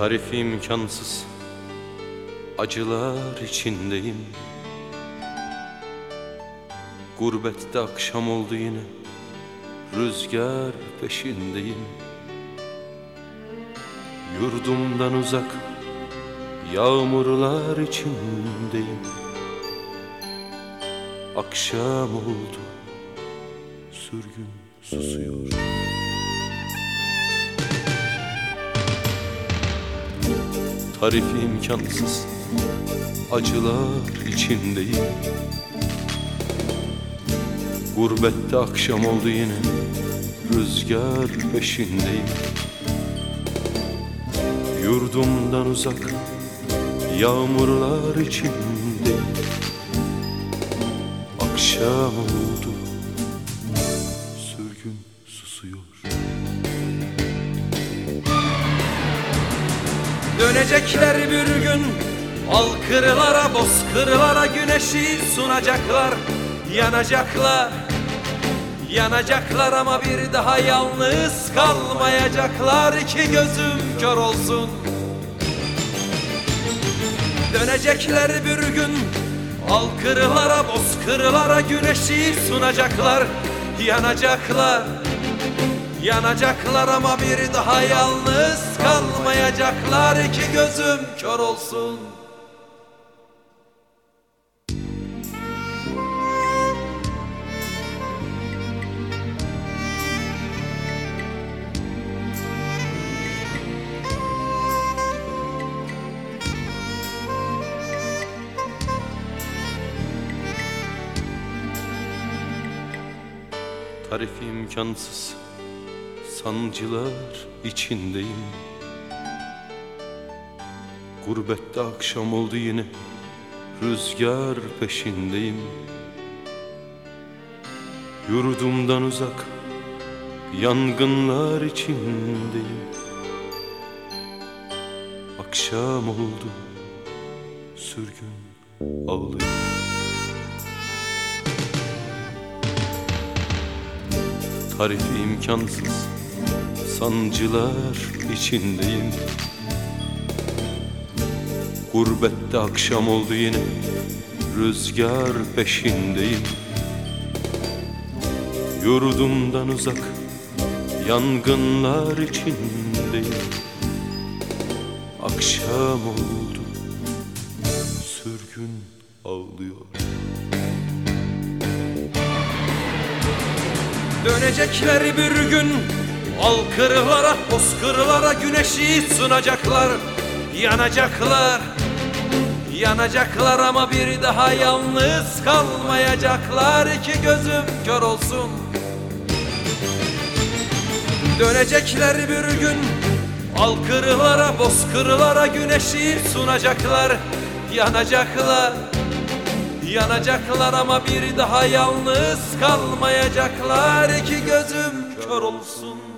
Tarifi imkansız. Acılar içindeyim. Gurbette akşam oldu yine. Rüzgar peşindeyim. Yurdumdan uzak Yağmurlar içindeyim. Akşam oldu Sürgün susuyor Tarifi imkansız. Acılar içindeyim. Gurbette akşam oldu yine. Rüzgar peşindeyim. Yurdumdan uzak Yağmurlar içindeyim Akşam oldu Dönecekler bir gün Al kırılara, bozkırlara güneşi sunacaklar. Yanacaklar Yanacaklar ama bir daha yalnız kalmayacaklar. İki gözüm kör olsun. Dönecekler bir gün Al kırılara, bozkırlara güneşi sunacaklar. Yanacaklar Yanacaklar ama bir daha yalnız kalmayacaklar. İki gözüm kör olsun. Tarifi imkansız Sancılar içindeyim. Gurbette akşam oldu yine Rüzgar peşindeyim. Yurdumdan uzak Yangınlar içindeyim. Akşam oldu Sürgün ağlıyor. Tarifi imkansız Sancılar içindeyim. Gurbette akşam oldu yine Rüzgar peşindeyim. Yurdumdan uzak Yangınlar içindeyim. Akşam oldu Sürgün ağlıyor. Dönecekler bir gün Al kırılara, bozkırlara güneşi sunacaklar. Yanacaklar Yanacaklar ama bir daha yalnız kalmayacaklar. İki gözüm kör olsun. Dönecekler bir gün. Al kırılara, bozkırlara güneşi sunacaklar. Yanacaklar Yanacaklar ama bir daha yalnız kalmayacaklar. İki gözüm kör olsun